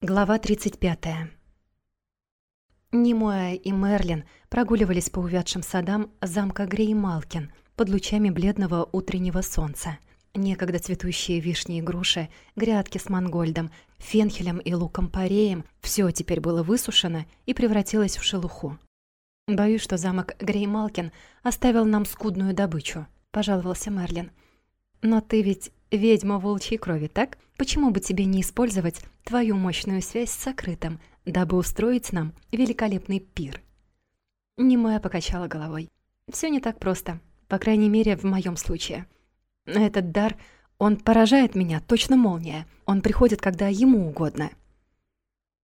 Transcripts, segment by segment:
Глава 35. Немоя и Мерлин прогуливались по увядшим садам замка Греймалкин под лучами бледного утреннего солнца. Некогда цветущие вишни и груши, грядки с мангольдом, фенхелем и луком-пореем — все теперь было высушено и превратилось в шелуху. «Боюсь, что замок Греймалкин оставил нам скудную добычу», — пожаловался Мерлин. «Но ты ведь ведьма волчьей крови, так? Почему бы тебе не использовать твою мощную связь с сокрытым, дабы устроить нам великолепный пир?» Немая покачала головой. Все не так просто, по крайней мере, в моем случае. Этот дар, он поражает меня, точно молния. Он приходит, когда ему угодно.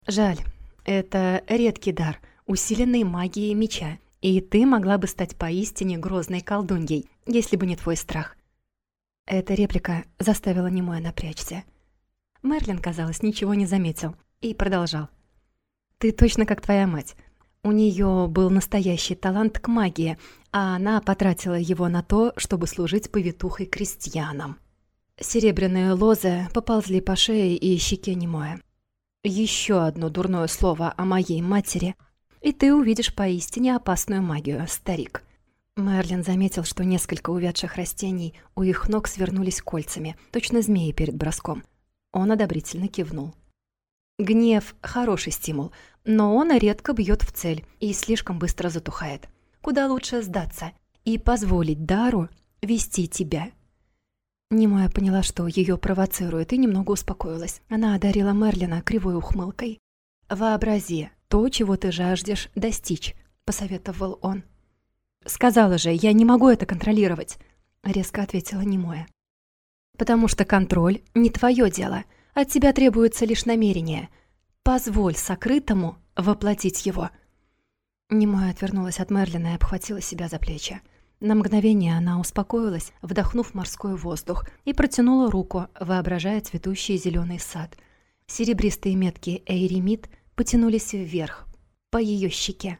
Жаль, это редкий дар, усиленный магией меча, и ты могла бы стать поистине грозной колдуньей, если бы не твой страх. Эта реплика заставила Немоя напрячься. Мерлин, казалось, ничего не заметил и продолжал. «Ты точно как твоя мать. У нее был настоящий талант к магии, а она потратила его на то, чтобы служить повитухой крестьянам». Серебряные лозы поползли по шее и щеке Немоя. Еще одно дурное слово о моей матери, и ты увидишь поистине опасную магию, старик. Мерлин заметил, что несколько увядших растений у их ног свернулись кольцами, точно змеи перед броском. Он одобрительно кивнул. Гнев — хороший стимул, но он редко бьет в цель и слишком быстро затухает. Куда лучше сдаться и позволить Дару вести тебя. Немоя поняла, что ее провоцирует, и немного успокоилась. Она одарила Мерлина кривой ухмылкой. «Вообрази то, чего ты жаждешь достичь», — посоветовал он. «Сказала же, я не могу это контролировать», — резко ответила Немоя. «Потому что контроль — не твое дело. От тебя требуется лишь намерение. Позволь сокрытому воплотить его». Немоя отвернулась от Мерлина и обхватила себя за плечи. На мгновение она успокоилась, вдохнув морской воздух, и протянула руку, воображая цветущий зеленый сад. Серебристые метки Эйремит потянулись вверх, по ее щеке.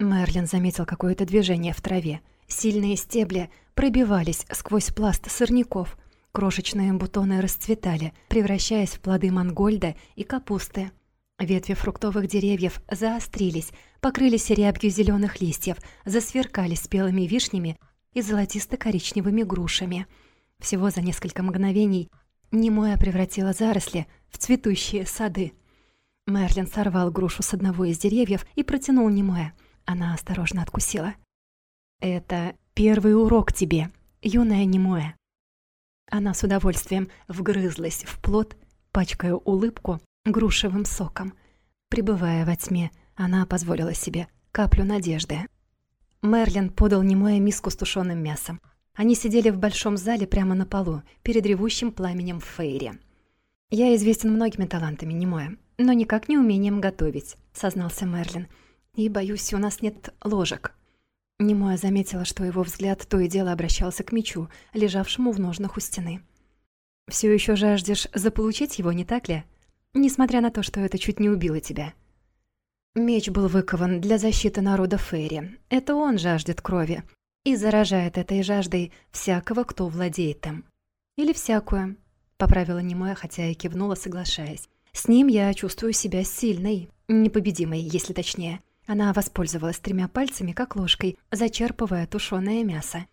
Мерлин заметил какое-то движение в траве. Сильные стебли пробивались сквозь пласт сорняков. Крошечные бутоны расцветали, превращаясь в плоды мангольда и капусты. Ветви фруктовых деревьев заострились, покрылись рябью зеленых листьев, засверкали спелыми вишнями и золотисто-коричневыми грушами. Всего за несколько мгновений Немоя превратила заросли в цветущие сады. Мерлин сорвал грушу с одного из деревьев и протянул Немоя — она осторожно откусила. «Это первый урок тебе, юная немоя». Она с удовольствием вгрызлась в плод, пачкая улыбку грушевым соком. Прибывая во тьме, она позволила себе каплю надежды. Мерлин подал немое миску с тушеным мясом. Они сидели в большом зале прямо на полу, перед ревущим пламенем в фейре. «Я известен многими талантами, немое, но никак не умением готовить», — сознался Мерлин. И, боюсь, у нас нет ложек». Немоя заметила, что его взгляд то и дело обращался к мечу, лежавшему в ножнах у стены. «Всё ещё жаждешь заполучить его, не так ли? Несмотря на то, что это чуть не убило тебя». Меч был выкован для защиты народа Фейри. Это он жаждет крови и заражает этой жаждой всякого, кто владеет им. Или всякую, поправила Немоя, хотя и кивнула, соглашаясь. С ним я чувствую себя сильной, непобедимой, если точнее. Она воспользовалась тремя пальцами, как ложкой, зачерпывая тушеное мясо.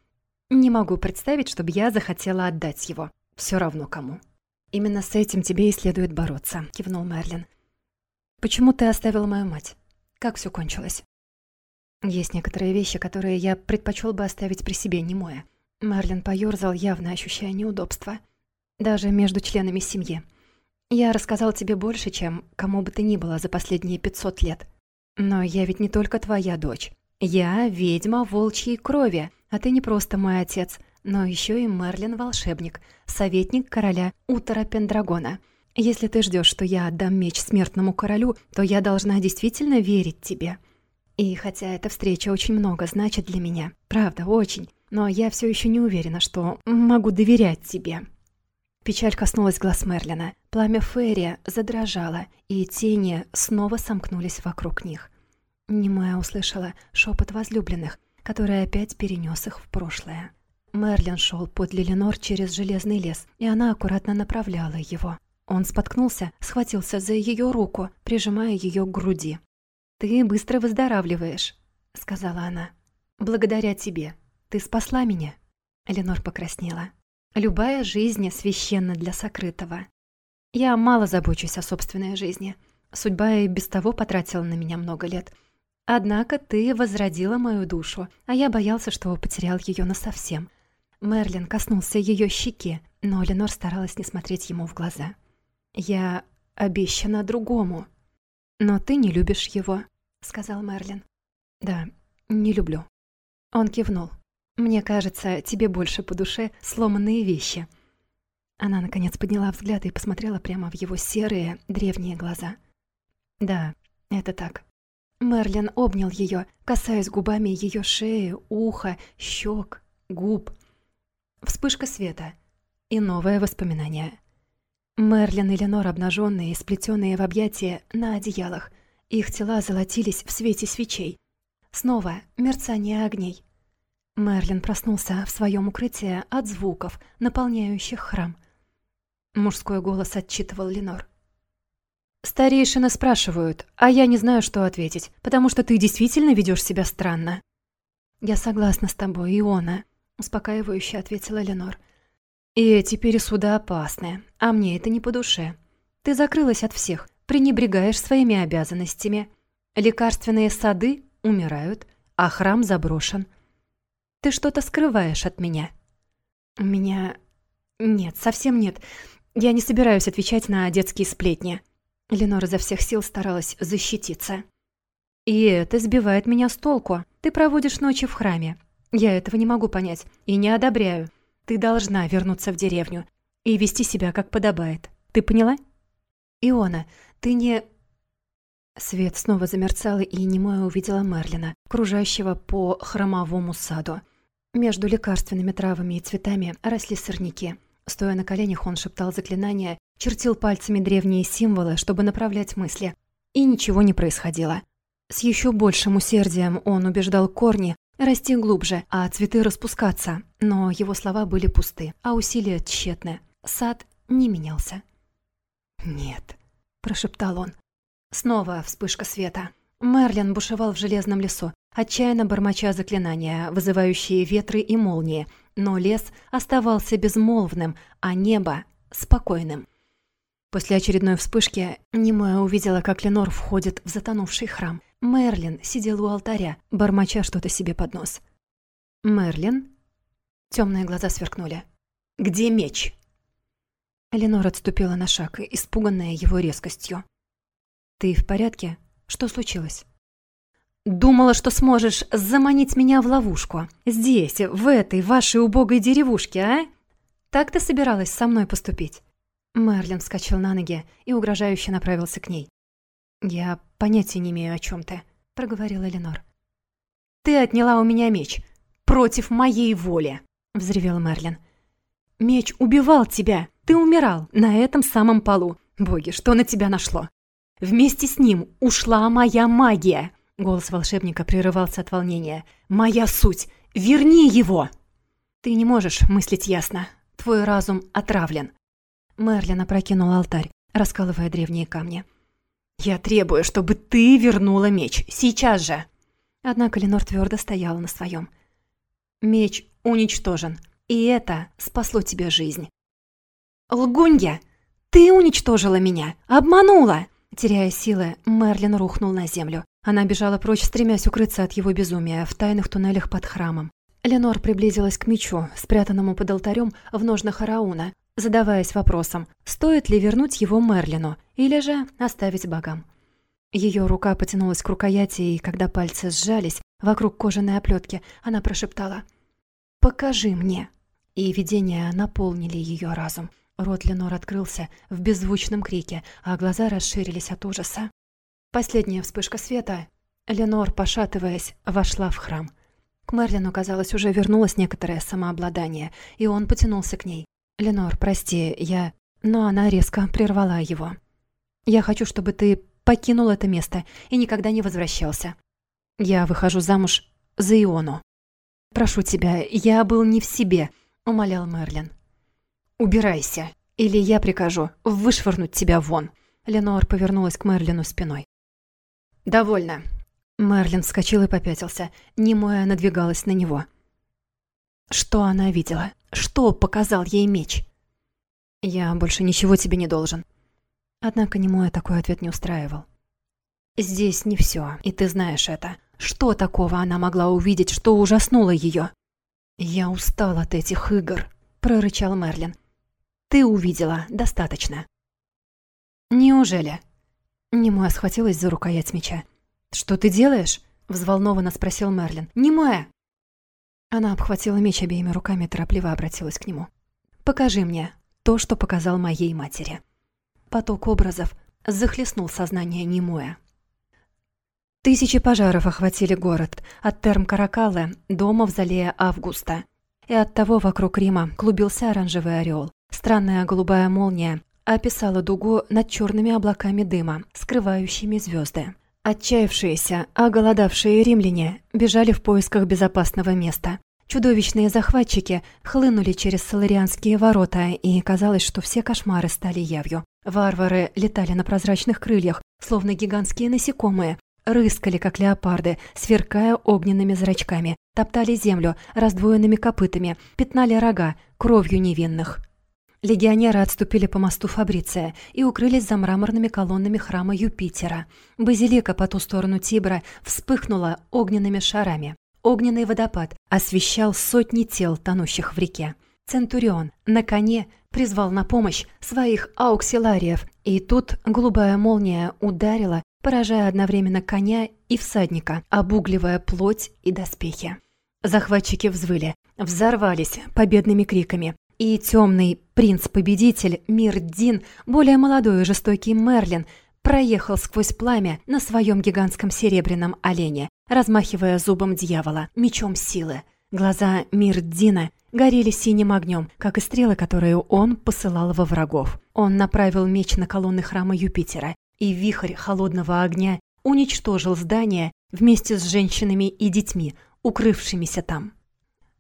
«Не могу представить, чтобы я захотела отдать его. Все равно кому». «Именно с этим тебе и следует бороться», — кивнул Мерлин. «Почему ты оставила мою мать? Как все кончилось?» «Есть некоторые вещи, которые я предпочел бы оставить при себе, не моя». Мерлин поёрзал, явно ощущая неудобство. «Даже между членами семьи. Я рассказал тебе больше, чем кому бы ты ни было за последние пятьсот лет. Но я ведь не только твоя дочь. Я ведьма волчьей крови, а ты не просто мой отец, но еще и Мерлин-волшебник, советник короля Утора Пендрагона. Если ты ждешь, что я отдам меч смертному королю, то я должна действительно верить тебе. И хотя эта встреча очень много значит для меня, правда, очень, но я все еще не уверена, что могу доверять тебе». Печаль коснулась глаз Мерлина. Пламя Ферри задрожало, и тени снова сомкнулись вокруг них. Немая услышала шепот возлюбленных, который опять перенес их в прошлое. Мерлин шел под Ленор через железный лес, и она аккуратно направляла его. Он споткнулся, схватился за ее руку, прижимая ее к груди. «Ты быстро выздоравливаешь», — сказала она. «Благодаря тебе. Ты спасла меня». Ленор покраснела. «Любая жизнь священна для сокрытого. Я мало забочусь о собственной жизни. Судьба и без того потратила на меня много лет. Однако ты возродила мою душу, а я боялся, что потерял ее насовсем». Мерлин коснулся ее щеки, но Ленор старалась не смотреть ему в глаза. «Я обещана другому». «Но ты не любишь его», — сказал Мерлин. «Да, не люблю». Он кивнул. «Мне кажется, тебе больше по душе сломанные вещи». Она, наконец, подняла взгляд и посмотрела прямо в его серые, древние глаза. «Да, это так». Мерлин обнял ее, касаясь губами ее шеи, уха, щек, губ. Вспышка света и новое воспоминание. Мерлин и Ленор обнаженные, сплетенные в объятия на одеялах. Их тела золотились в свете свечей. Снова мерцание огней. Мерлин проснулся в своем укрытии от звуков, наполняющих храм. Мужской голос отчитывал Ленор. «Старейшины спрашивают, а я не знаю, что ответить, потому что ты действительно ведешь себя странно». «Я согласна с тобой, Иона», — успокаивающе ответила Ленор. И эти пересуды опасны, а мне это не по душе. Ты закрылась от всех, пренебрегаешь своими обязанностями. Лекарственные сады умирают, а храм заброшен. Ты что-то скрываешь от меня. У меня... Нет, совсем нет. Я не собираюсь отвечать на детские сплетни. Ленора изо всех сил старалась защититься. И это сбивает меня с толку. Ты проводишь ночи в храме. Я этого не могу понять и не одобряю. Ты должна вернуться в деревню и вести себя, как подобает. Ты поняла? Иона, ты не...» Свет снова замерцал, и немое увидела Мерлина, кружащего по хромовому саду. Между лекарственными травами и цветами росли сорняки. Стоя на коленях, он шептал заклинания, чертил пальцами древние символы, чтобы направлять мысли. И ничего не происходило. С еще большим усердием он убеждал корни расти глубже, а цветы распускаться. Но его слова были пусты, а усилия тщетны. Сад не менялся. «Нет», — прошептал он. Снова вспышка света. Мерлин бушевал в железном лесу, отчаянно бормоча заклинания, вызывающие ветры и молнии, но лес оставался безмолвным, а небо — спокойным. После очередной вспышки Немоя увидела, как Ленор входит в затонувший храм. Мерлин сидел у алтаря, бормоча что-то себе под нос. «Мерлин?» Темные глаза сверкнули. «Где меч?» Ленор отступила на шаг, испуганная его резкостью. «Ты в порядке? Что случилось?» «Думала, что сможешь заманить меня в ловушку. Здесь, в этой вашей убогой деревушке, а? Так ты собиралась со мной поступить?» Мерлин вскочил на ноги и угрожающе направился к ней. «Я понятия не имею, о чем ты», — проговорила Ленор. «Ты отняла у меня меч. Против моей воли», — взревел Мерлин. «Меч убивал тебя. Ты умирал на этом самом полу. Боги, что на тебя нашло? Вместе с ним ушла моя магия». Голос волшебника прерывался от волнения. «Моя суть! Верни его!» «Ты не можешь мыслить ясно. Твой разум отравлен». Мерлин опрокинул алтарь, раскалывая древние камни. «Я требую, чтобы ты вернула меч. Сейчас же!» Однако Ленор твердо стояла на своем. «Меч уничтожен, и это спасло тебе жизнь». «Лгунья! Ты уничтожила меня! Обманула!» Теряя силы, Мерлин рухнул на землю. Она бежала прочь, стремясь укрыться от его безумия в тайных туннелях под храмом. Ленор приблизилась к мечу, спрятанному под алтарем в ножнах Арауна, задаваясь вопросом, стоит ли вернуть его Мерлину или же оставить богам. Ее рука потянулась к рукояти, и когда пальцы сжались вокруг кожаной оплетки, она прошептала «Покажи мне!» И видения наполнили ее разум. Рот Ленор открылся в беззвучном крике, а глаза расширились от ужаса. Последняя вспышка света. Ленор, пошатываясь, вошла в храм. К Мерлину, казалось, уже вернулось некоторое самообладание, и он потянулся к ней. «Ленор, прости, я...» Но она резко прервала его. «Я хочу, чтобы ты покинул это место и никогда не возвращался. Я выхожу замуж за Иону. Прошу тебя, я был не в себе», — умолял Мерлин. «Убирайся», Или я прикажу вышвырнуть тебя вон». Ленор повернулась к Мерлину спиной. «Довольно». Мерлин вскочил и попятился. Немоя надвигалась на него. Что она видела? Что показал ей меч? «Я больше ничего тебе не должен». Однако Немоя такой ответ не устраивал. «Здесь не все, и ты знаешь это. Что такого она могла увидеть, что ужаснуло ее?» «Я устал от этих игр», — прорычал Мерлин. «Ты увидела достаточно». «Неужели?» Немоя схватилась за рукоять меча. «Что ты делаешь?» — взволнованно спросил Мерлин. «Немоя!» Она обхватила меч обеими руками и торопливо обратилась к нему. «Покажи мне то, что показал моей матери». Поток образов захлестнул сознание Немоя. Тысячи пожаров охватили город, от Терм-Каракалы до Мавзолея Августа. И оттого вокруг Рима клубился оранжевый орел. Странная голубая молния описала дугу над черными облаками дыма, скрывающими звезды. Отчаявшиеся, оголодавшие римляне бежали в поисках безопасного места. Чудовищные захватчики хлынули через Соларианские ворота, и казалось, что все кошмары стали явью. Варвары летали на прозрачных крыльях, словно гигантские насекомые, рыскали, как леопарды, сверкая огненными зрачками, топтали землю раздвоенными копытами, пятнали рога кровью невинных. Легионеры отступили по мосту Фабриция и укрылись за мраморными колоннами храма Юпитера. Базилика по ту сторону Тибра вспыхнула огненными шарами. Огненный водопад освещал сотни тел, тонущих в реке. Центурион на коне призвал на помощь своих ауксилариев, и тут голубая молния ударила поражая одновременно коня и всадника, обугливая плоть и доспехи. Захватчики взвыли, взорвались победными криками, и темный принц-победитель Мирдин, более молодой и жестокий Мерлин, проехал сквозь пламя на своем гигантском серебряном олене, размахивая зубом дьявола, мечом силы. Глаза Мирдина горели синим огнем, как и стрелы, которые он посылал во врагов. Он направил меч на колонны храма Юпитера, и вихрь холодного огня уничтожил здание вместе с женщинами и детьми, укрывшимися там.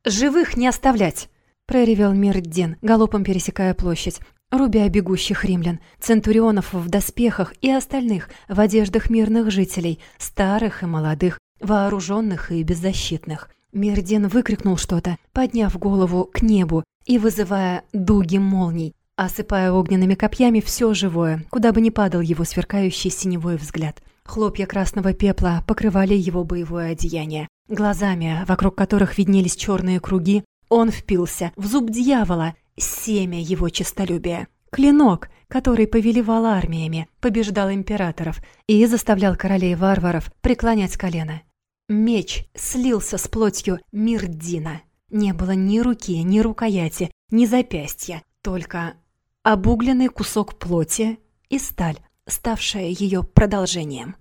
«Живых не оставлять!» — проревел Мирден, галопом пересекая площадь, рубя бегущих римлян, центурионов в доспехах и остальных в одеждах мирных жителей, старых и молодых, вооруженных и беззащитных. Мирден выкрикнул что-то, подняв голову к небу и вызывая дуги молний, осыпая огненными копьями все живое, куда бы ни падал его сверкающий синевой взгляд. Хлопья красного пепла покрывали его боевое одеяние. Глазами, вокруг которых виднелись черные круги, он впился в зуб дьявола, семя его честолюбия. Клинок, который повелевал армиями, побеждал императоров и заставлял королей-варваров преклонять колено. Меч слился с плотью Мирдина. Не было ни руки, ни рукояти, ни запястья, только обугленный кусок плоти и сталь, ставшая ее продолжением.